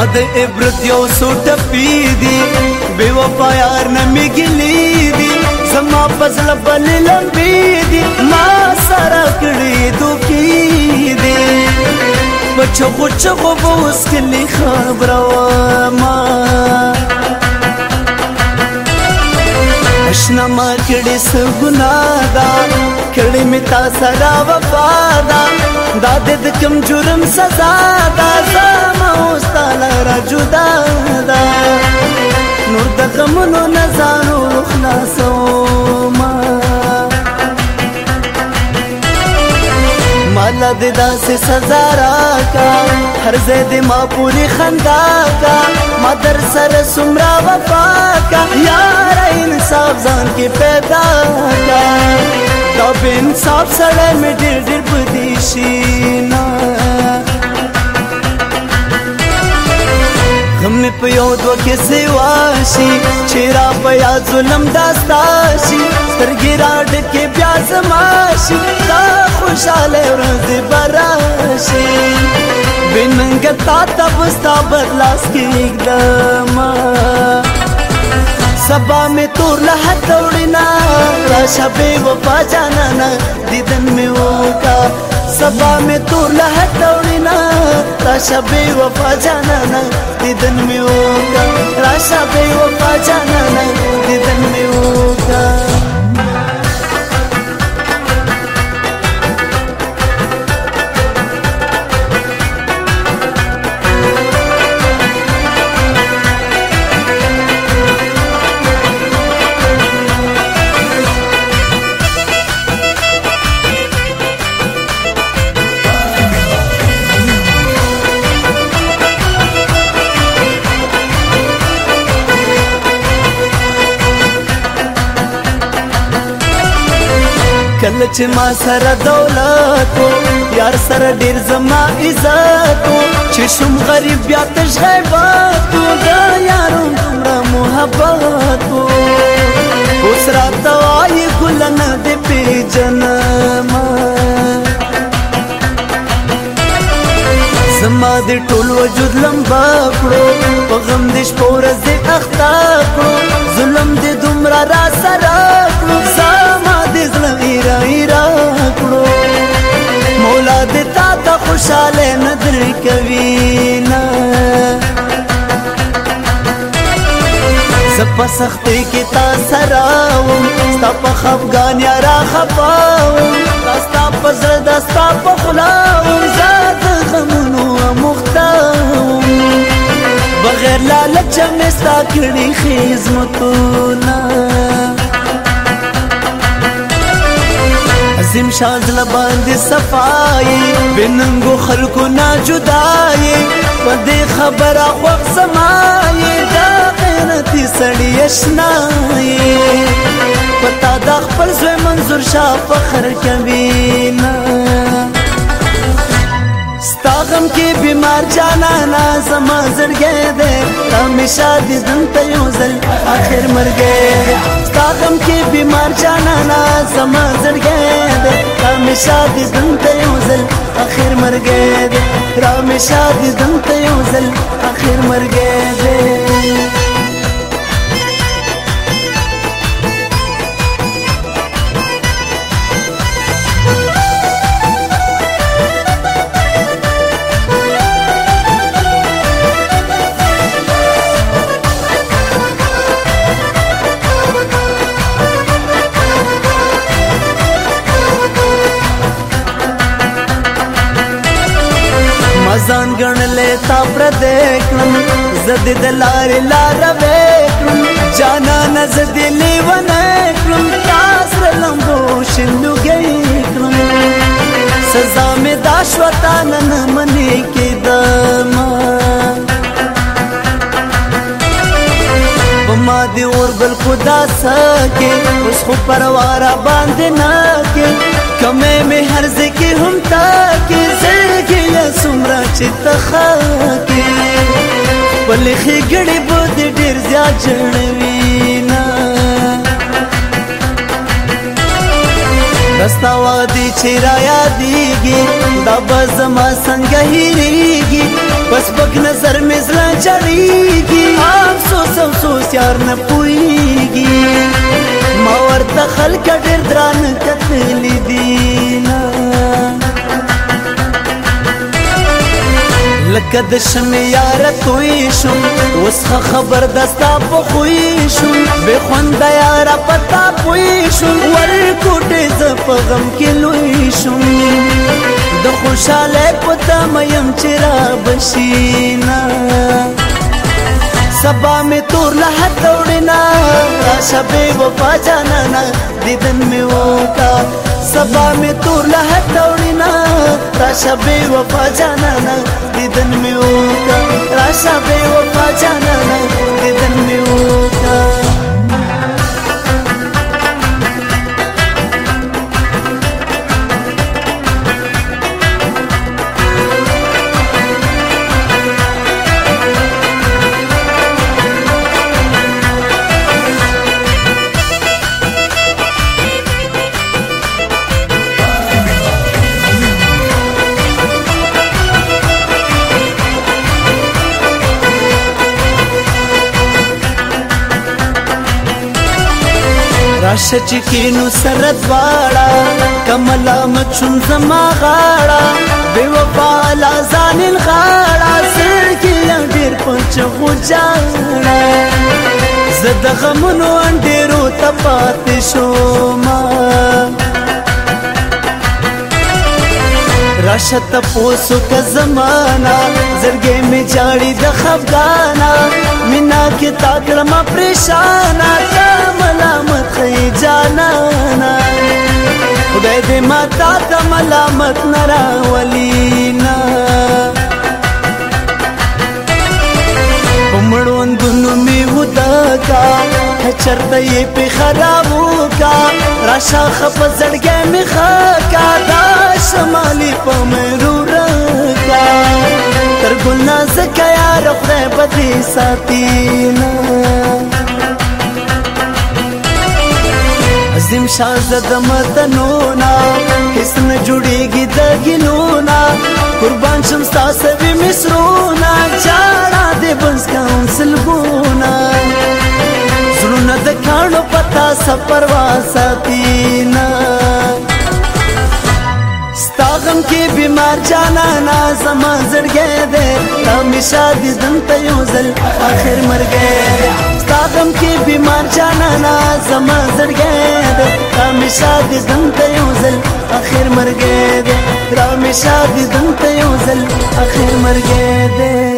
دا د عبرت یو سو ټپی دی بے وفا یار نه میګلی دی زما پزله بل لمبی دی ما سره کړی دوکې دی بچو بچو بوس کلی خبر ما اشنا ما کړي سګنا دا کړي می تا سره وفا دا دا دې کوم جرم سزا دا زما واستاله را جدا دا نور د غمونو نزانو خلاصو ما مالا دې داسې سزا را کا هر ځای دې ما پوری خندا کا ما در سره سمرا وفا کا یا ځان کې پیدا کا دا بن صاحب سره مې ډېر ډېر بدی شي نه غم مې په یو دوه کې سوا شي چې را پیا ظلم داستا شي سترګې را ډکې بیا زما شي دا خوشاله ورځ برا شي بننګ تا تبستا بدلاس کې اقدام سبا میں تو لہ توڑنا راشه بے وفا جانانا دیدن میں وہ کا سبا میں تو لہ توڑنا راشه بے وفا جانانا دیدن میں وہ کا راشه بے وفا جانانا دیدن میں وہ کا کله چې ما سره دولت یار سره ډیر زما عزت چې شم غریب بیا تش غیبت دا یارو دومره محبت اوس راته وایي ګل نه دې پیژنم زما د ټول وجود لمبا کړو په غم دې شپورز دې اختا کړو ظلم دې دومره را سره کوي را کړو مولا دې تا ته خوشاله نظر کوي نه زپ سختي کې تا سره وم ستا په خفګان یا را خپاو ستا په زړه د ستا په خلا وم زاد غمونو مختاو بغیر لالچ مې ستا کړي خزمتونه زم شان زل باندې صفائی بننګو خلکو نا جدای په دې خبره خوښ سمای دا غیرتی سړی اشنای پتا د خپل زوی منظور شاه فخر کوي نه ستاغم کې بیمار جانا نا زما زړګي شادي دلته یو ځل اخر مرګې ستا غم کې بیمار جانانا زما زړګې ده رامې شادي دلته یو ځل اخر مرګې ده رامې شادي دلته یو ځل اخر مرګې ده زد د لار لار وکړم جانا نزد لیونه کړم تاس رلمبو شندو گئی کړم سزا می داشوتا نن منی کې دما ما دی اور بل خدا سکے اس کو پروارا باندھ نہ کے کمے میں ہرز کی ہم تا کے زرگی یا سمرا چت خاکے خپل خګړې بود ډېر زیات جنوي نه دستا وادي چې را یادېږي دا به زما څنګه هېرېږي بس پک نظر مې زړه چړېږي افسوس افسوس یار نه پوهېږي ما ورته خلک ډېر درانه کتلي دي کد شم یار توی شم وسخه خبر دستا په خوې شم به خوند یار پتا پوي شم ور کوټه ز پغم کې لوي شم د خوشاله پتا مې هم چر بشینا सबा में तोरला हथौड़ना आशा बेवफा जाना दिदन में वो का सबा में तोरला हथौड़ना आशा बेवफा जाना दिदन में वो का आशा बेवफा जाना दिदन में वो का راشه چې کینو سره دواړه کملا مچون زما غاړه بے وفا لازان غاړه سړګي ډیر پنچ غوجاړه زد غمونو انډیرو تپات شوما راشه تپوسو که زمانہ زرګې می جاړي د خفګانا مینا کې تا کړم پریشانه ما تا ته ملامت نه راولي نه مړوندونو می ودا کا چرته یې په خرابو کا راشه خپ زړګې می خا کا دا شمالي په مرور کا تر ګل ناز کیا رخ دې بدې ساتي نه شازه د متنونا هیڅ نه جوړیږي د ګلونا قربان شم تاسو به مصرونا چارا دې بنس کوم سلګونا زړونه د کانو پتا سپروا ساتینا ستاغم کې بیمار جانا نا زما زړګې دې تمشا دې دن ته یو ځل اخر مرګې ستاغم کې بیمار جانانا زما زړګې ده رامې شاد دنته یو ځل اخر مرګې ده رامې شاد دنته یو ځل اخر مرګې ده